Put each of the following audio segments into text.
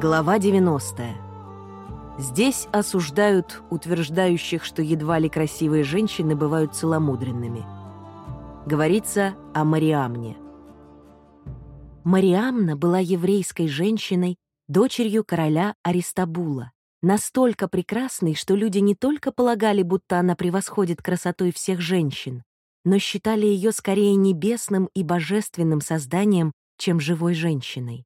Глава 90. Здесь осуждают утверждающих, что едва ли красивые женщины бывают целомудренными. Говорится о Мариамне. Мариамна была еврейской женщиной, дочерью короля Аристабула, настолько прекрасной, что люди не только полагали, будто она превосходит красотой всех женщин, но считали ее скорее небесным и божественным созданием, чем живой женщиной.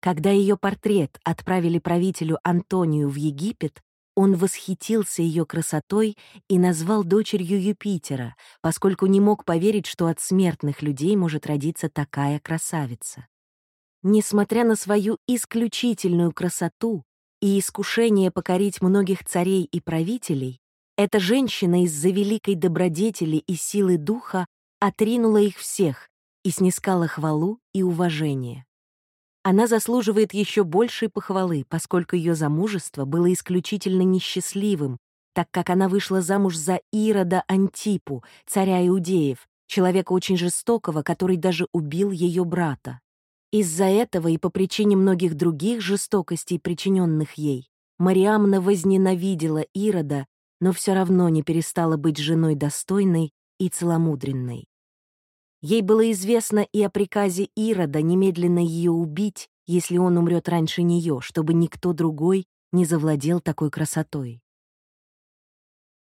Когда ее портрет отправили правителю Антонию в Египет, он восхитился ее красотой и назвал дочерью Юпитера, поскольку не мог поверить, что от смертных людей может родиться такая красавица. Несмотря на свою исключительную красоту и искушение покорить многих царей и правителей, эта женщина из-за великой добродетели и силы духа отринула их всех и снискала хвалу и уважение. Она заслуживает еще большей похвалы, поскольку ее замужество было исключительно несчастливым, так как она вышла замуж за Ирода Антипу, царя иудеев, человека очень жестокого, который даже убил ее брата. Из-за этого и по причине многих других жестокостей, причиненных ей, Мариамна возненавидела Ирода, но все равно не перестала быть женой достойной и целомудренной. Ей было известно и о приказе Ирода немедленно ее убить, если он умрет раньше нее, чтобы никто другой не завладел такой красотой.